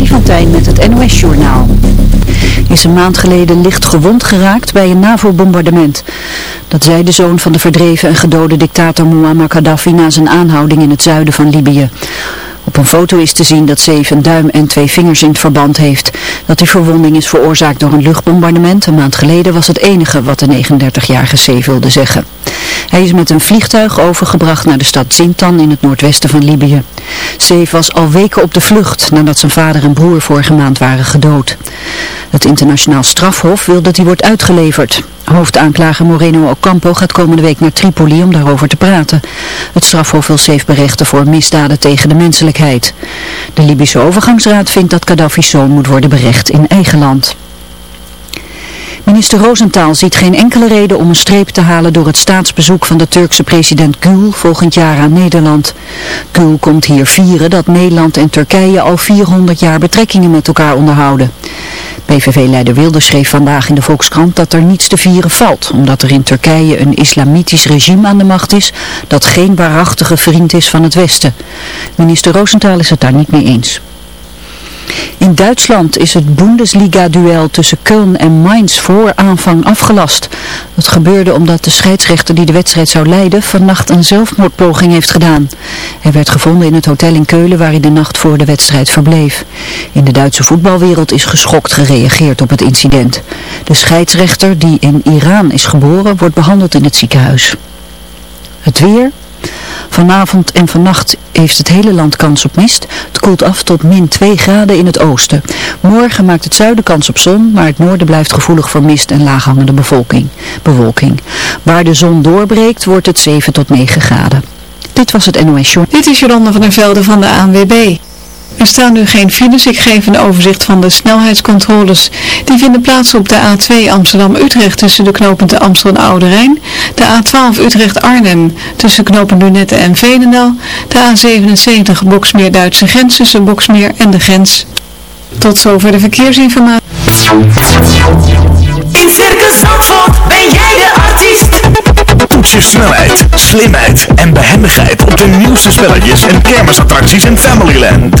Freddy van Tijn met het NOS-journaal. Is een maand geleden licht gewond geraakt bij een NAVO-bombardement. Dat zei de zoon van de verdreven en gedode dictator Muammar Gaddafi na zijn aanhouding in het zuiden van Libië. Op een foto is te zien dat Seif een duim en twee vingers in het verband heeft. Dat die verwonding is veroorzaakt door een luchtbombardement een maand geleden was het enige wat de 39-jarige Seif wilde zeggen. Hij is met een vliegtuig overgebracht naar de stad Zintan in het noordwesten van Libië. Seif was al weken op de vlucht nadat zijn vader en broer vorige maand waren gedood. Het internationaal strafhof wil dat hij wordt uitgeleverd. Hoofdaanklager Moreno Ocampo gaat komende week naar Tripoli om daarover te praten. Het strafhof wil Seif berechten voor misdaden tegen de menselijkheid. De Libische overgangsraad vindt dat Gaddafi's zoon moet worden berecht in eigen land. Minister Rosenthal ziet geen enkele reden om een streep te halen door het staatsbezoek van de Turkse president Gül volgend jaar aan Nederland. Gül komt hier vieren dat Nederland en Turkije al 400 jaar betrekkingen met elkaar onderhouden. PVV-leider Wilders schreef vandaag in de Volkskrant dat er niets te vieren valt, omdat er in Turkije een islamitisch regime aan de macht is dat geen waarachtige vriend is van het Westen. Minister Rosenthal is het daar niet mee eens. In Duitsland is het Bundesliga-duel tussen Köln en Mainz voor aanvang afgelast. Dat gebeurde omdat de scheidsrechter die de wedstrijd zou leiden vannacht een zelfmoordpoging heeft gedaan. Hij werd gevonden in het hotel in Keulen waar hij de nacht voor de wedstrijd verbleef. In de Duitse voetbalwereld is geschokt gereageerd op het incident. De scheidsrechter die in Iran is geboren wordt behandeld in het ziekenhuis. Het weer... Vanavond en vannacht heeft het hele land kans op mist. Het koelt af tot min 2 graden in het oosten. Morgen maakt het zuiden kans op zon, maar het noorden blijft gevoelig voor mist en laaghangende bevolking, bewolking. Waar de zon doorbreekt wordt het 7 tot 9 graden. Dit was het NOS Show. Dit is Jolanda van der Velde van de ANWB. Er staan nu geen files. Ik geef een overzicht van de snelheidscontroles. Die vinden plaats op de A2 Amsterdam-Utrecht tussen de knooppunten Amstel en Oude Rijn. De A12 Utrecht-Arnhem tussen knopen Lunette en Veenendaal. De A77 Boksmeer-Duitse grens tussen Boksmeer en de grens. Tot zover de verkeersinformatie. In Circus Zandvoort ben jij de artiest. Toets je snelheid, slimheid en behendigheid op de nieuwste spelletjes en kermisattracties in Familyland.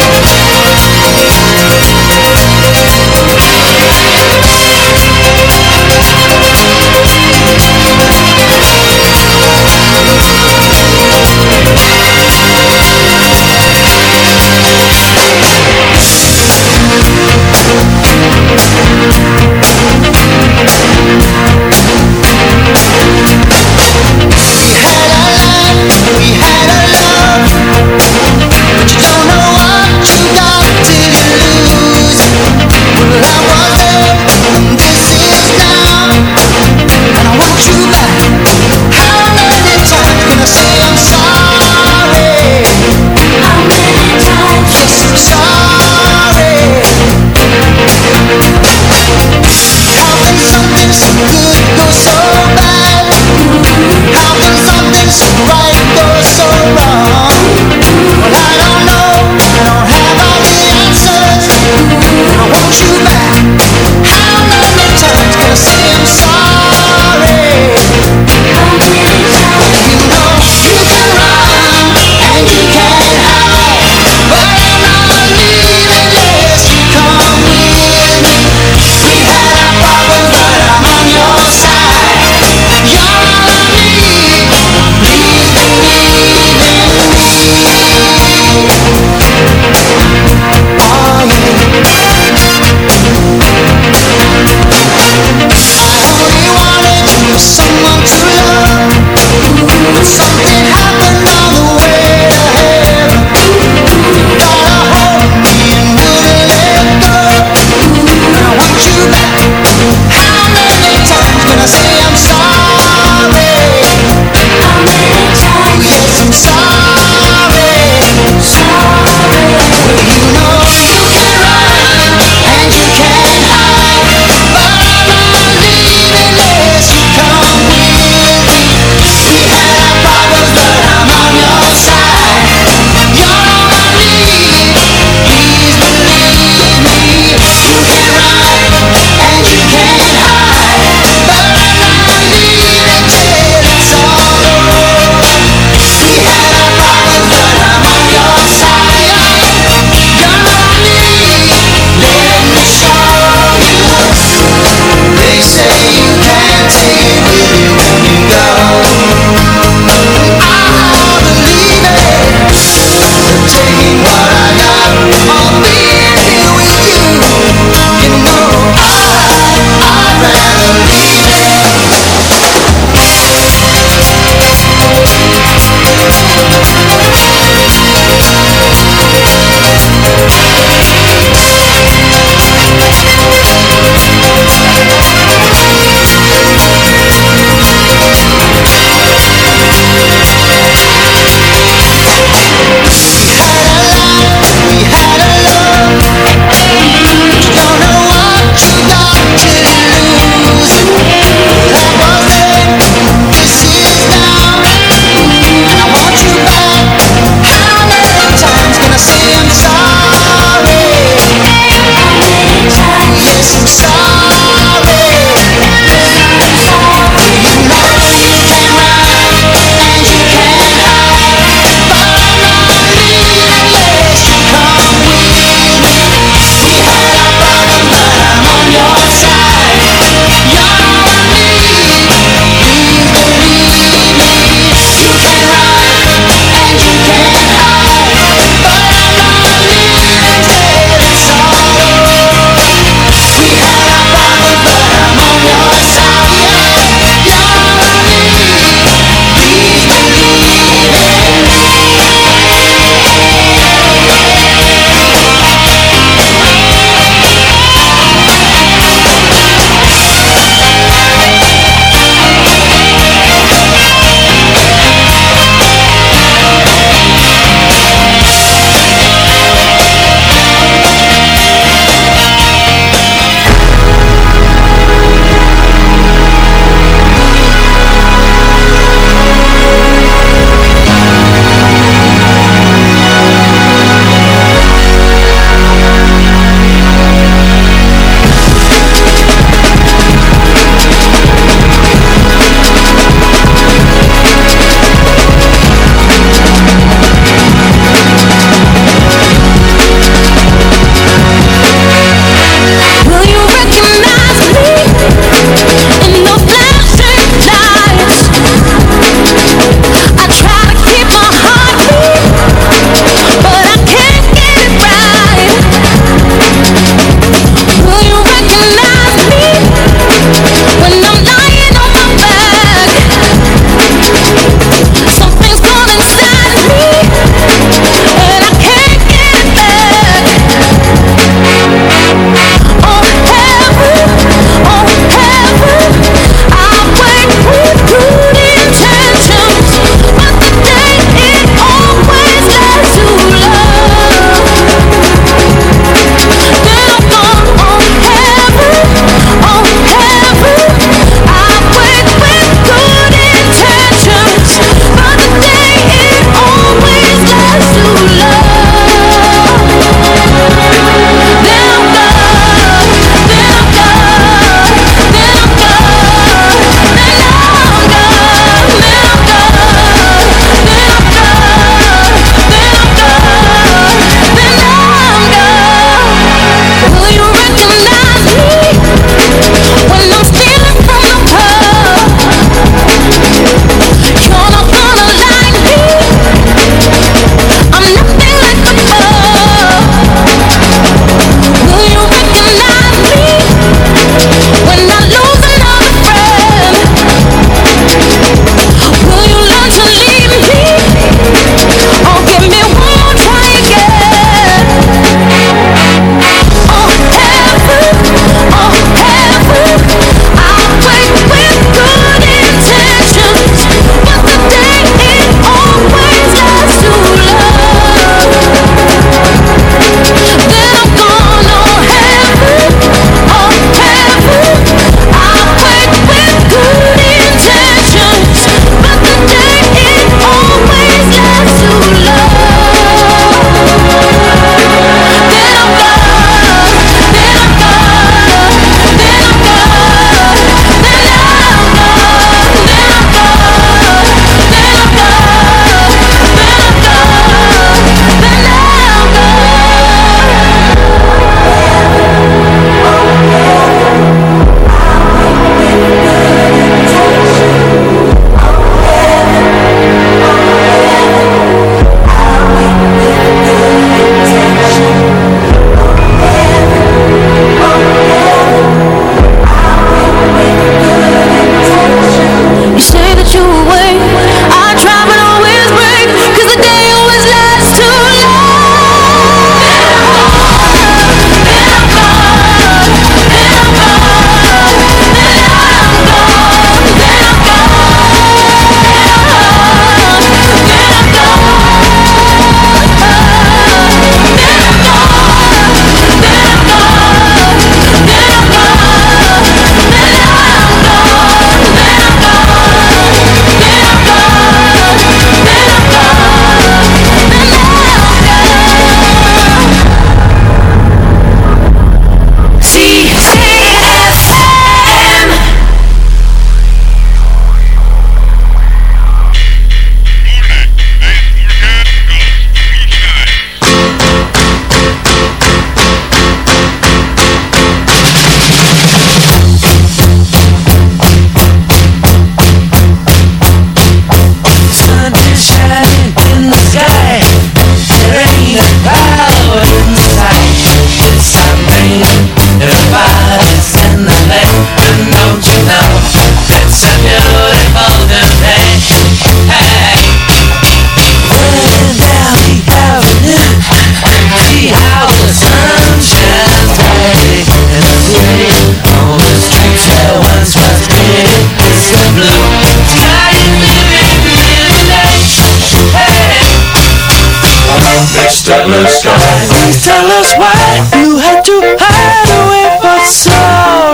Please tell us why you had to hide away for so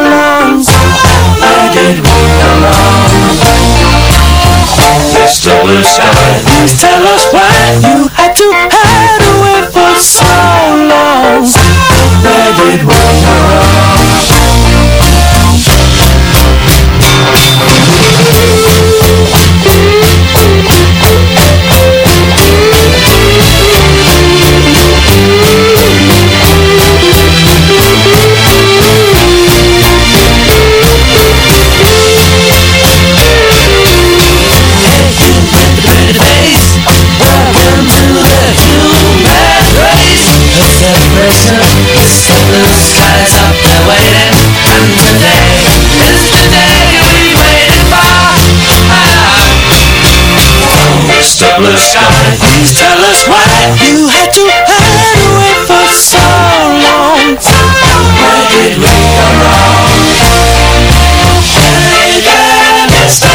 long. Where did we go wrong? Mr. Blue Sky, please tell us why you had to hide away for so long. Where did we go Mr. Blue Sky, please tell us why you had to hide away for so long. Where did we go wrong? Hey there, Mr.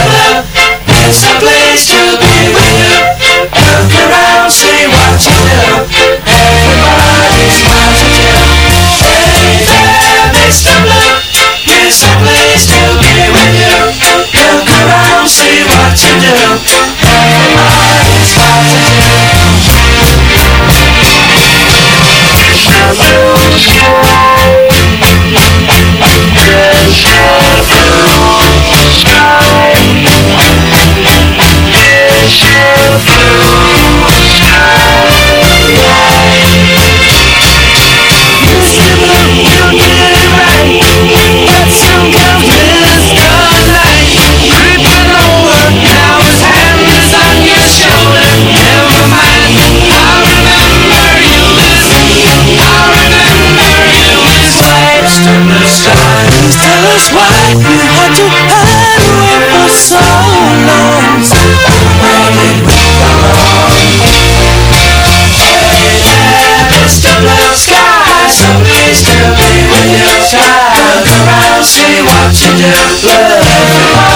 down, love.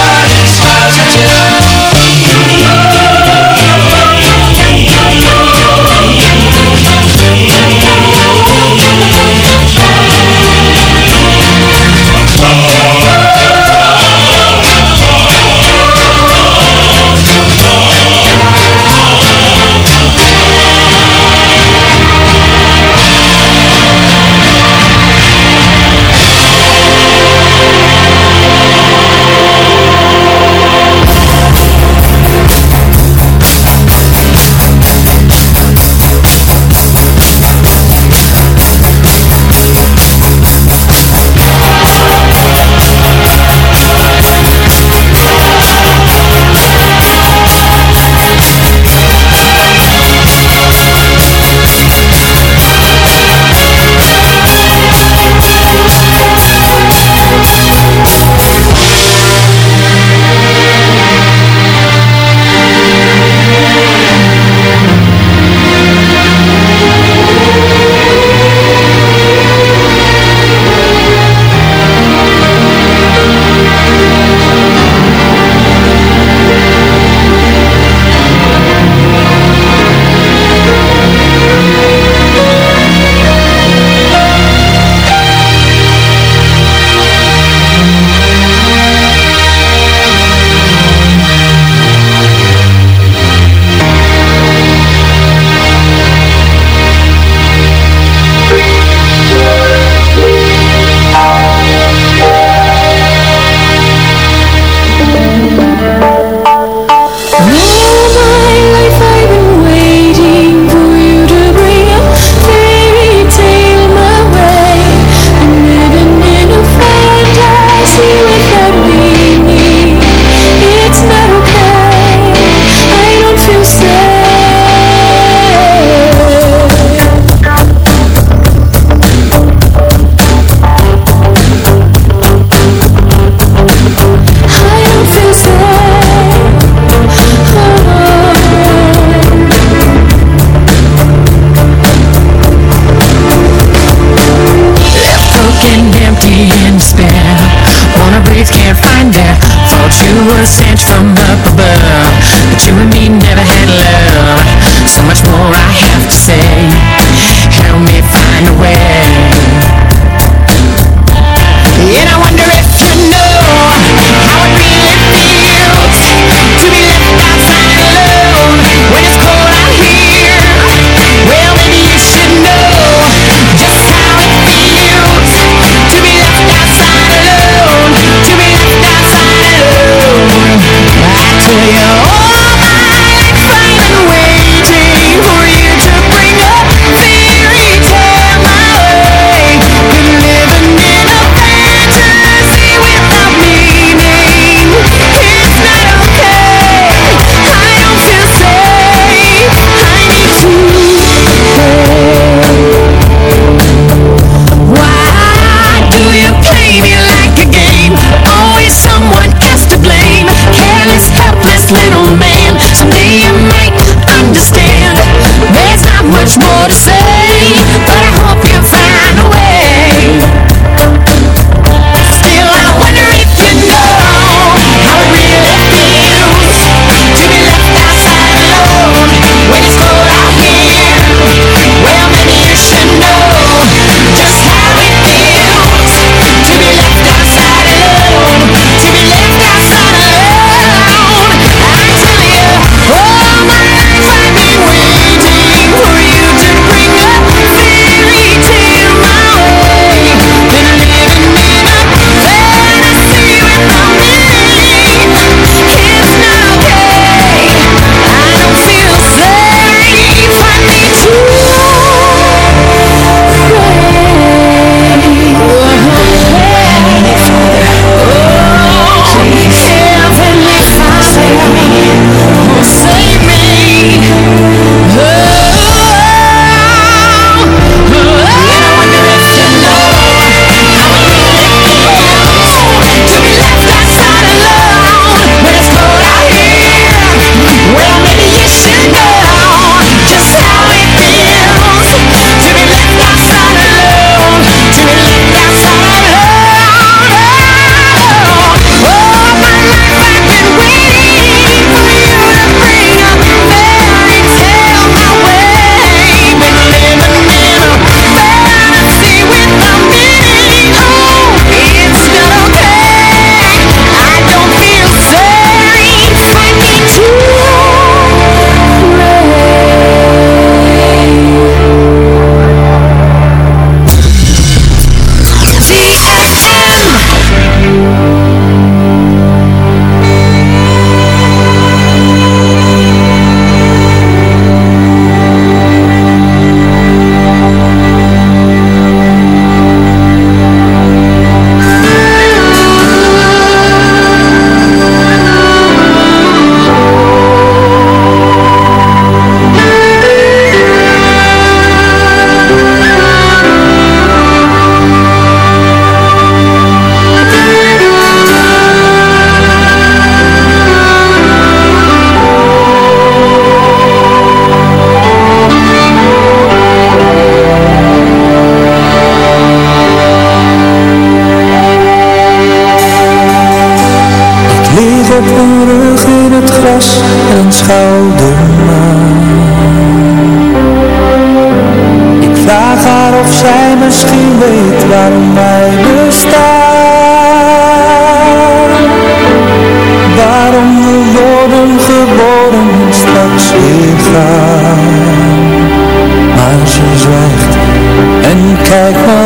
back home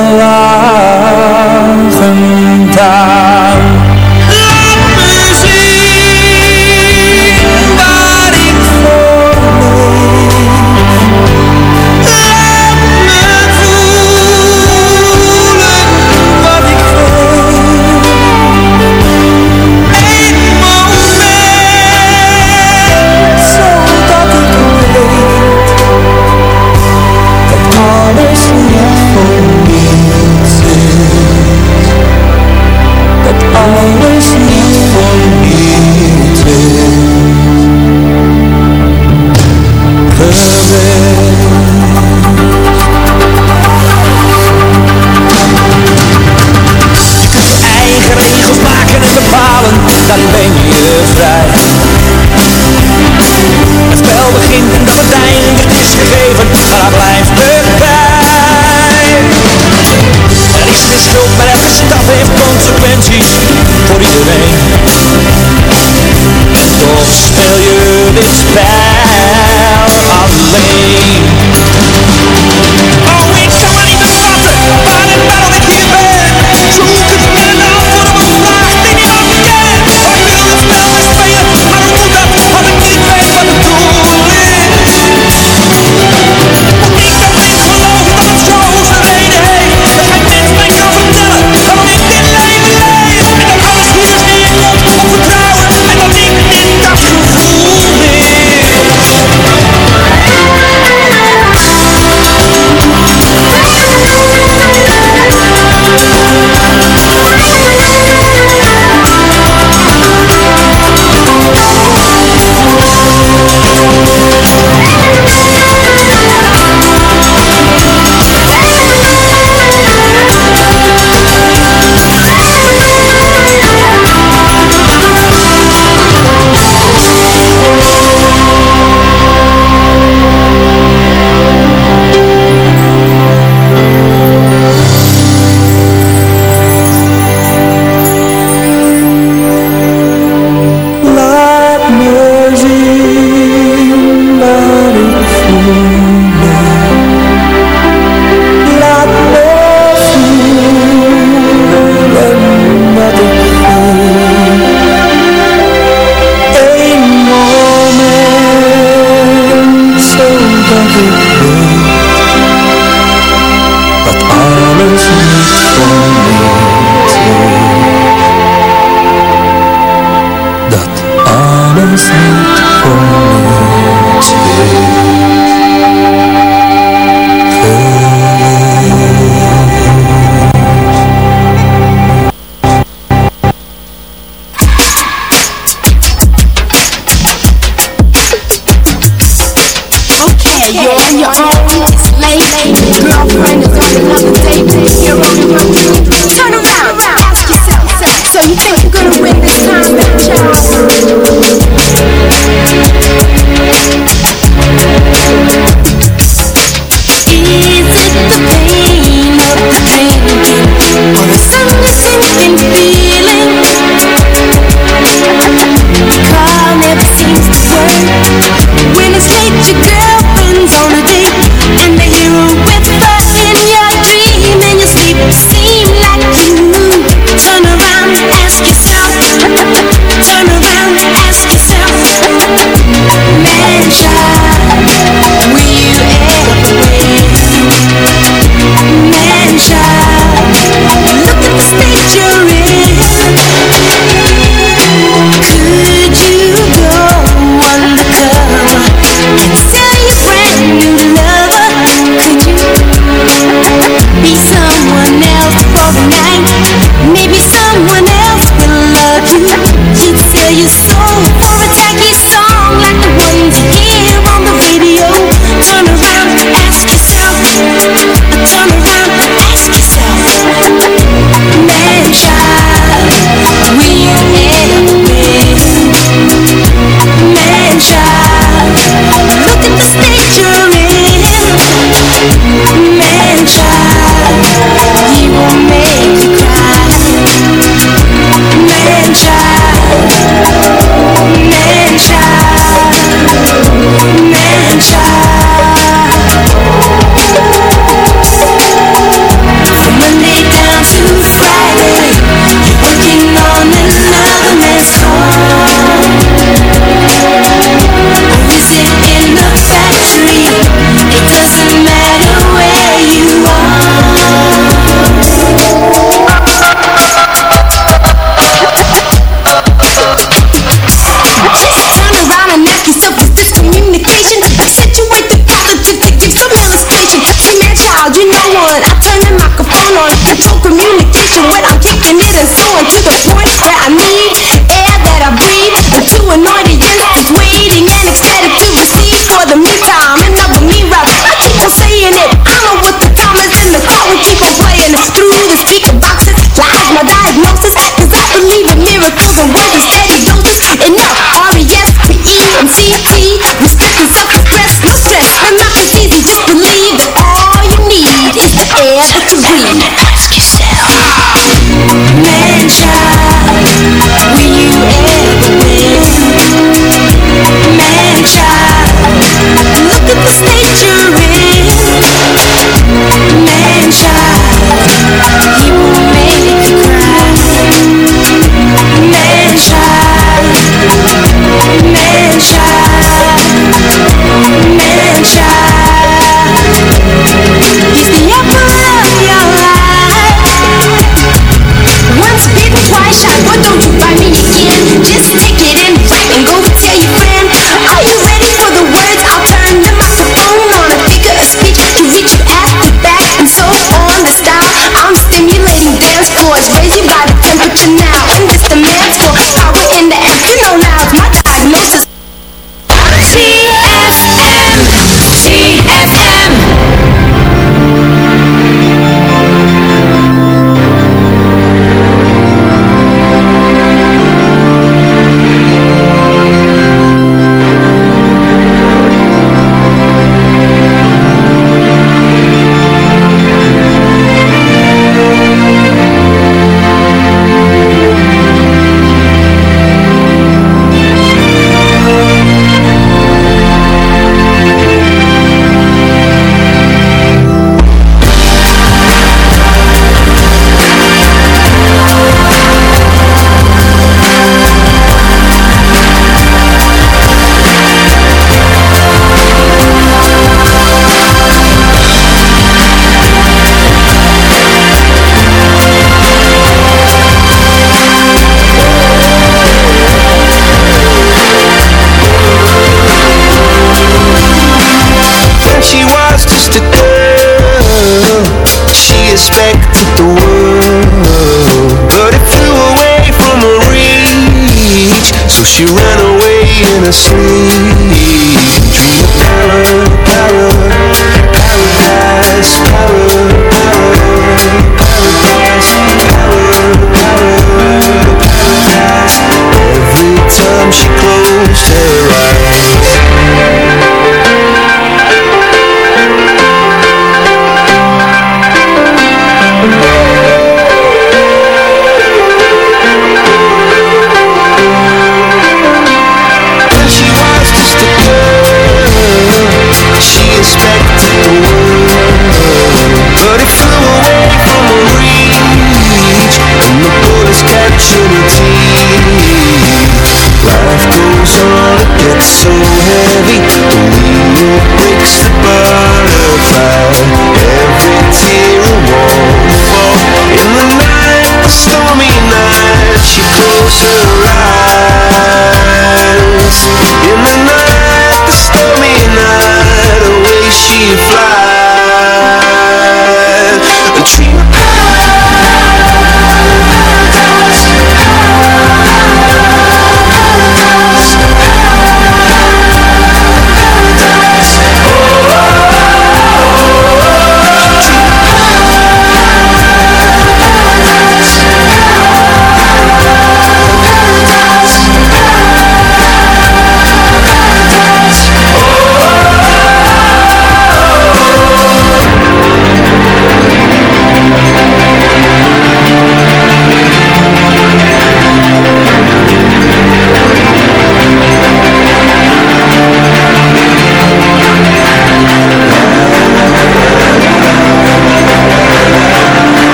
communication when I'm kicking it and so to the. street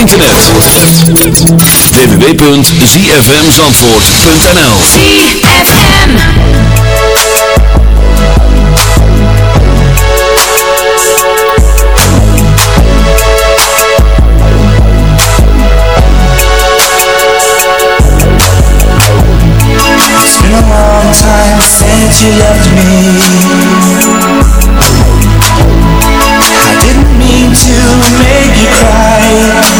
internet. www.zfmzandvoort.nl ZFM. It's been a long time since you left me I didn't mean to make you cry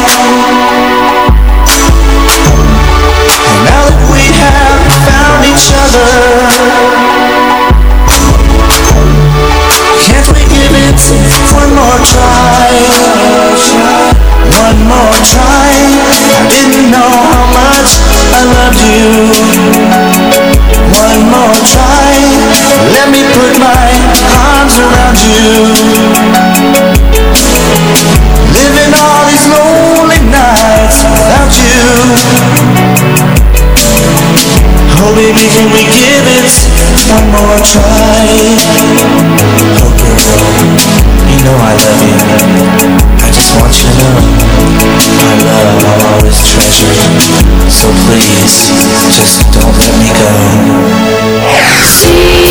One more try. Let me put my arms around you. Living all these lonely nights without you. Oh baby, can we give it one more try? Oh you know I love you. I just want you to know love treasure. Please, just don't let me go. Junk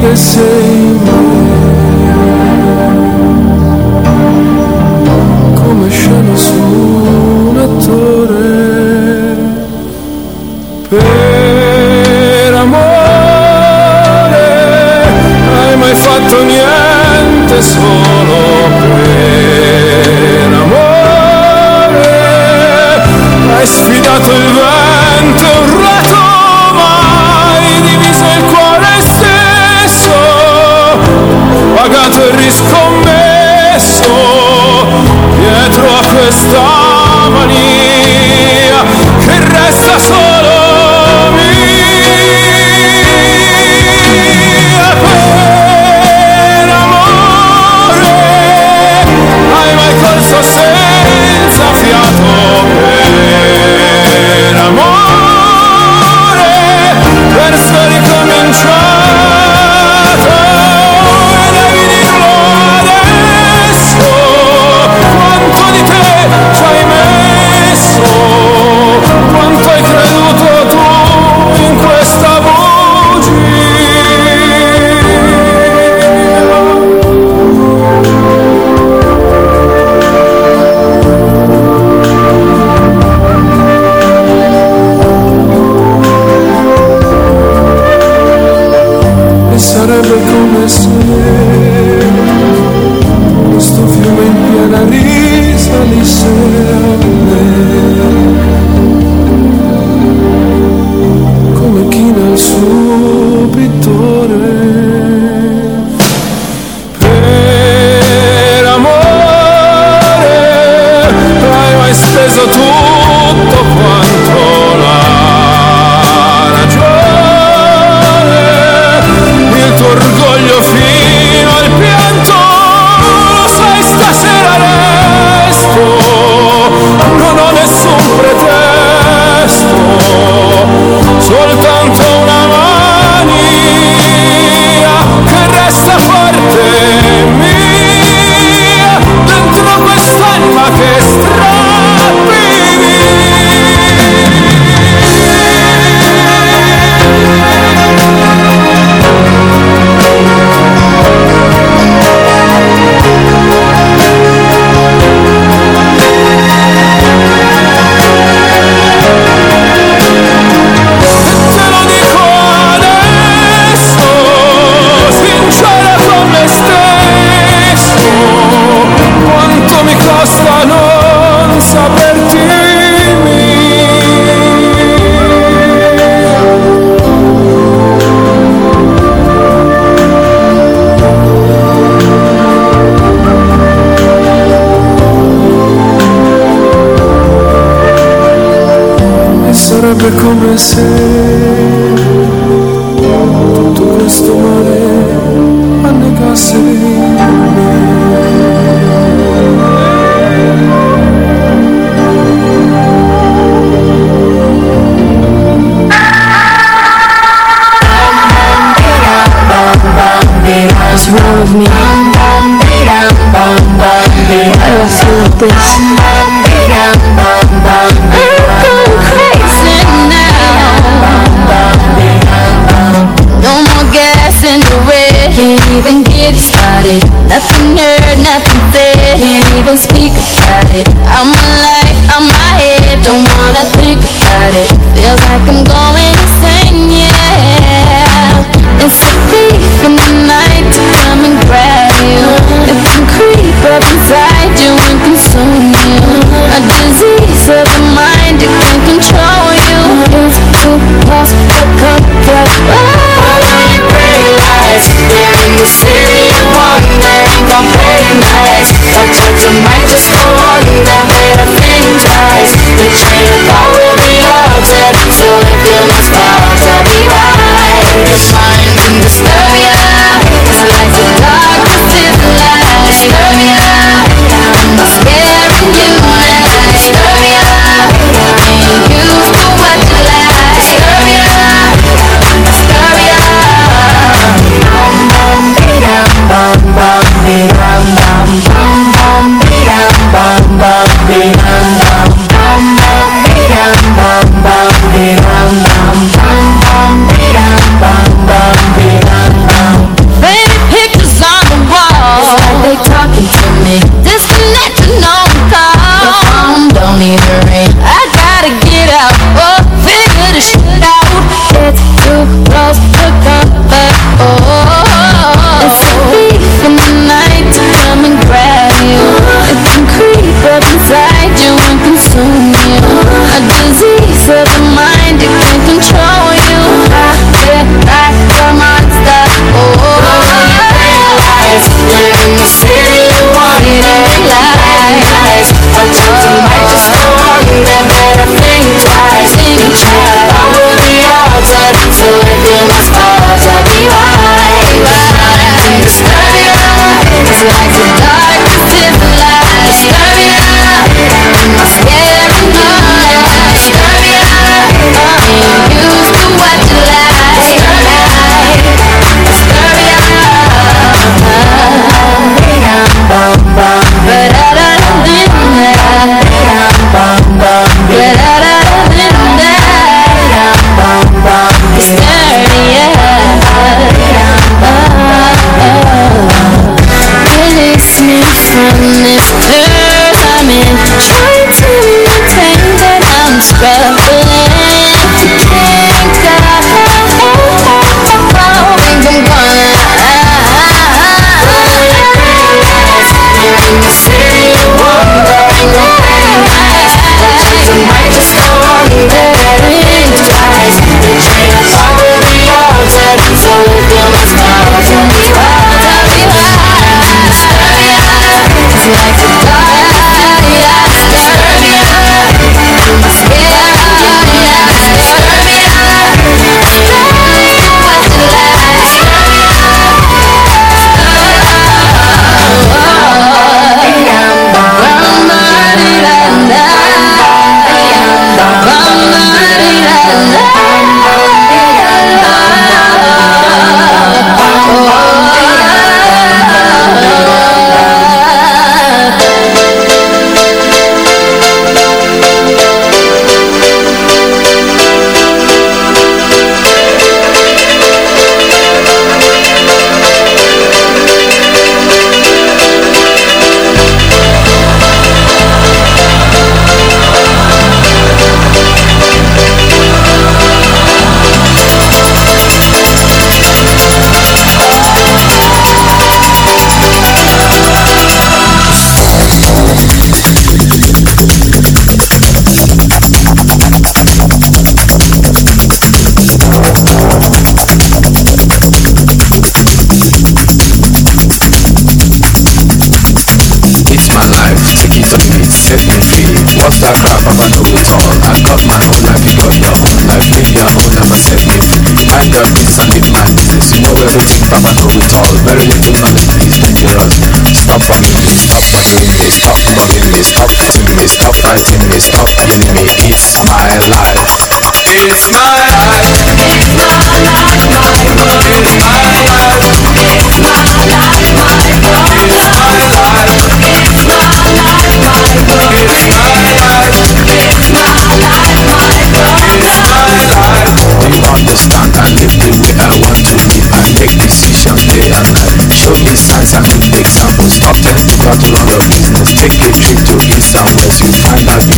the same come scena su un attore. Per amore hai mai fatto niente solo per amore? Hai sfidato il vento storm. você.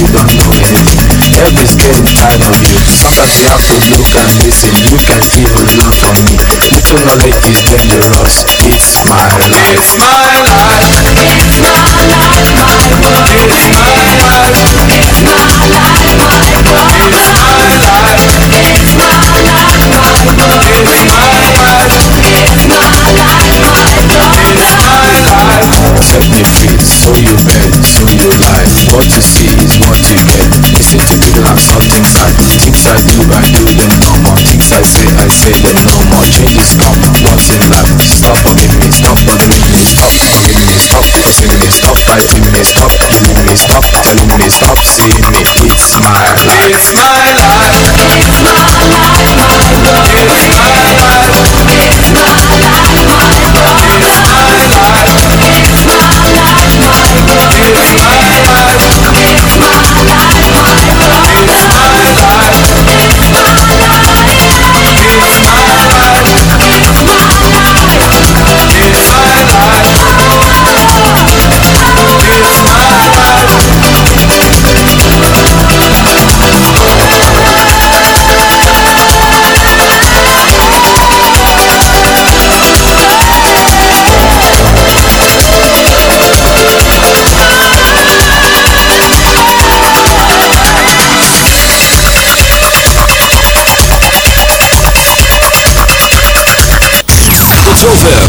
you don't know anything Help getting tired of you Sometimes you have to look and listen You can see a lot from me Little knowledge is dangerous It's my life. It's my life. It's my life, my world It's my City.